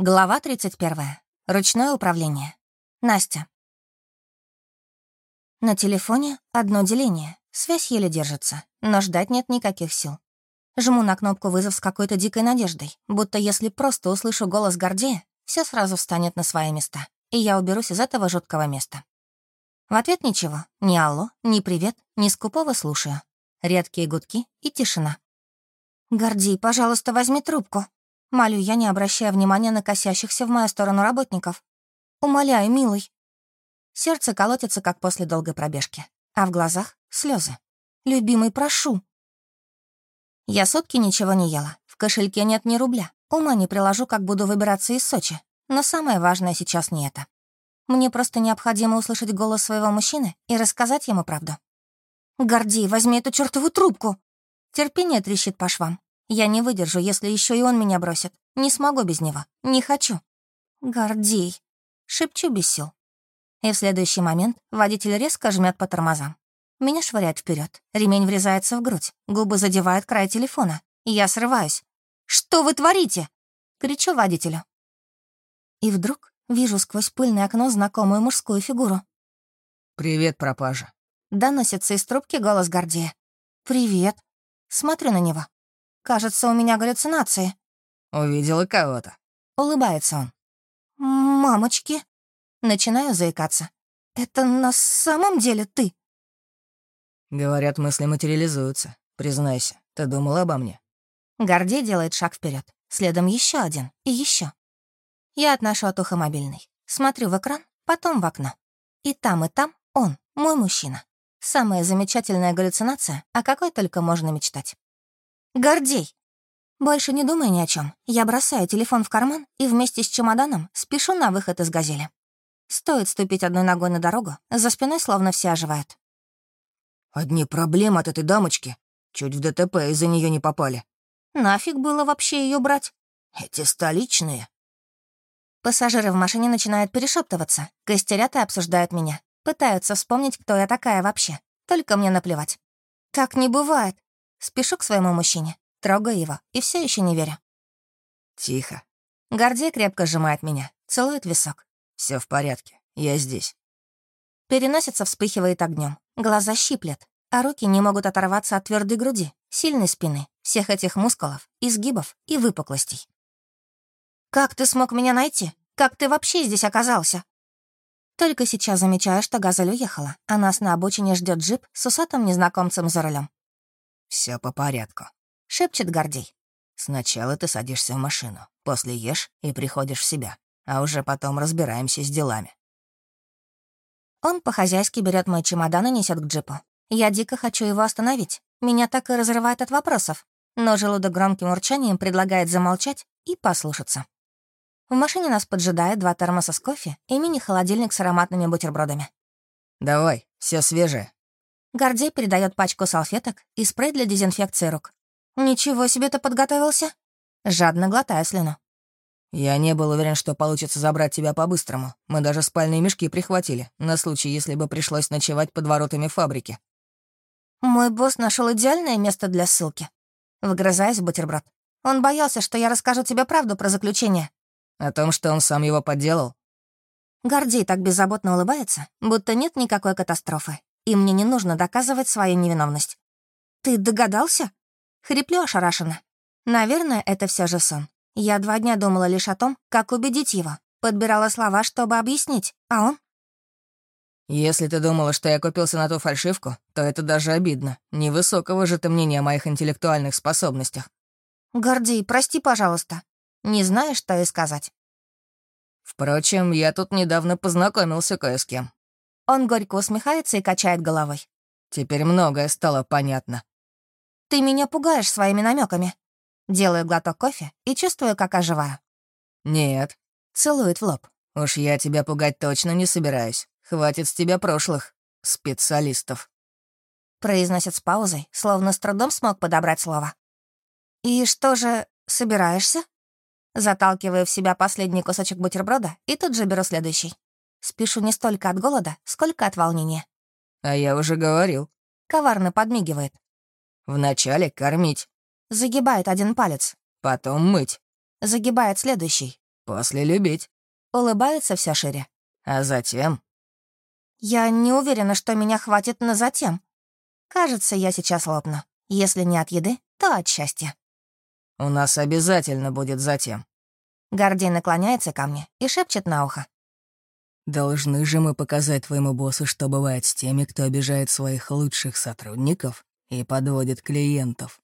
Глава 31. Ручное управление. Настя. На телефоне одно деление. Связь еле держится, но ждать нет никаких сил. Жму на кнопку «Вызов» с какой-то дикой надеждой, будто если просто услышу голос Гордея, все сразу встанет на свои места, и я уберусь из этого жуткого места. В ответ ничего. Ни алло, ни привет, ни скупого слушаю. Редкие гудки и тишина. «Гордей, пожалуйста, возьми трубку», Молю я, не обращая внимания на косящихся в мою сторону работников. «Умоляю, милый». Сердце колотится, как после долгой пробежки, а в глазах — слезы. «Любимый, прошу». Я сутки ничего не ела, в кошельке нет ни рубля. Ума не приложу, как буду выбираться из Сочи. Но самое важное сейчас не это. Мне просто необходимо услышать голос своего мужчины и рассказать ему правду. «Гордей, возьми эту чертову трубку!» Терпение трещит по швам. Я не выдержу, если еще и он меня бросит. Не смогу без него. Не хочу. Гордей. Шепчу без сил. И в следующий момент водитель резко жмет по тормозам. Меня швыряет вперед. Ремень врезается в грудь. Губы задевают край телефона. Я срываюсь. «Что вы творите?» Кричу водителю. И вдруг вижу сквозь пыльное окно знакомую мужскую фигуру. «Привет, пропажа». Доносится из трубки голос Гордея. «Привет». Смотрю на него. Кажется, у меня галлюцинации». «Увидела кого-то». Улыбается он. «Мамочки». Начинаю заикаться. «Это на самом деле ты?» Говорят, мысли материализуются. Признайся, ты думала обо мне? Гордей делает шаг вперед, следом еще один и еще. Я отношу от уха мобильный, смотрю в экран, потом в окно. И там, и там он, мой мужчина. Самая замечательная галлюцинация, о какой только можно мечтать. Гордей!» Больше не думай ни о чем. Я бросаю телефон в карман и вместе с чемоданом спешу на выход из «Газели». Стоит ступить одной ногой на дорогу, за спиной словно все оживают. «Одни проблемы от этой дамочки. Чуть в ДТП из-за нее не попали». «Нафиг было вообще ее брать?» «Эти столичные». Пассажиры в машине начинают перешептываться, костерят и обсуждают меня. Пытаются вспомнить, кто я такая вообще. Только мне наплевать. Так не бывает. Спешу к своему мужчине, трогаю его и все еще не верю. «Тихо». Гордей крепко сжимает меня, целует висок. Все в порядке, я здесь». Переносится, вспыхивает огнем, глаза щиплет, а руки не могут оторваться от твердой груди, сильной спины, всех этих мускулов, изгибов и выпуклостей. «Как ты смог меня найти? Как ты вообще здесь оказался?» Только сейчас замечаю, что Газель уехала, а нас на обочине ждет джип с усатым незнакомцем за рулем. Все по порядку», — шепчет Гордей. «Сначала ты садишься в машину, после ешь и приходишь в себя, а уже потом разбираемся с делами». Он по-хозяйски берет мой чемодан и несет к джипу. Я дико хочу его остановить. Меня так и разрывает от вопросов. Но желудок громким урчанием предлагает замолчать и послушаться. В машине нас поджидает два термоса с кофе и мини-холодильник с ароматными бутербродами. «Давай, все свежее», Гордей передает пачку салфеток и спрей для дезинфекции рук. «Ничего себе ты подготовился?» Жадно глотая слюну. «Я не был уверен, что получится забрать тебя по-быстрому. Мы даже спальные мешки прихватили, на случай, если бы пришлось ночевать под воротами фабрики». «Мой босс нашел идеальное место для ссылки». Вгрызаясь в бутерброд. «Он боялся, что я расскажу тебе правду про заключение». «О том, что он сам его подделал?» Гордей так беззаботно улыбается, будто нет никакой катастрофы, и мне не нужно доказывать свою невиновность. «Ты догадался?» Хриплю ошарашенно. Наверное, это все же сон. Я два дня думала лишь о том, как убедить его. Подбирала слова, чтобы объяснить, а он... «Если ты думала, что я купился на ту фальшивку, то это даже обидно. Невысокого же ты мнения о моих интеллектуальных способностях». «Гордей, прости, пожалуйста. Не знаю, что и сказать». «Впрочем, я тут недавно познакомился кое с кем. Он горько усмехается и качает головой. «Теперь многое стало понятно». «Ты меня пугаешь своими намеками. Делаю глоток кофе и чувствую, как оживаю. «Нет». Целует в лоб. «Уж я тебя пугать точно не собираюсь. Хватит с тебя прошлых специалистов». Произносит с паузой, словно с трудом смог подобрать слово. «И что же, собираешься?» Заталкиваю в себя последний кусочек бутерброда и тут же беру следующий. Спешу не столько от голода, сколько от волнения. «А я уже говорил». Коварно подмигивает. «Вначале кормить». Загибает один палец. «Потом мыть». Загибает следующий. После любить. Улыбается все шире. А затем... Я не уверена, что меня хватит на затем. Кажется, я сейчас лопну. Если не от еды, то от счастья. У нас обязательно будет затем. Гордей наклоняется ко мне и шепчет на ухо. Должны же мы показать твоему боссу, что бывает с теми, кто обижает своих лучших сотрудников и подводит клиентов.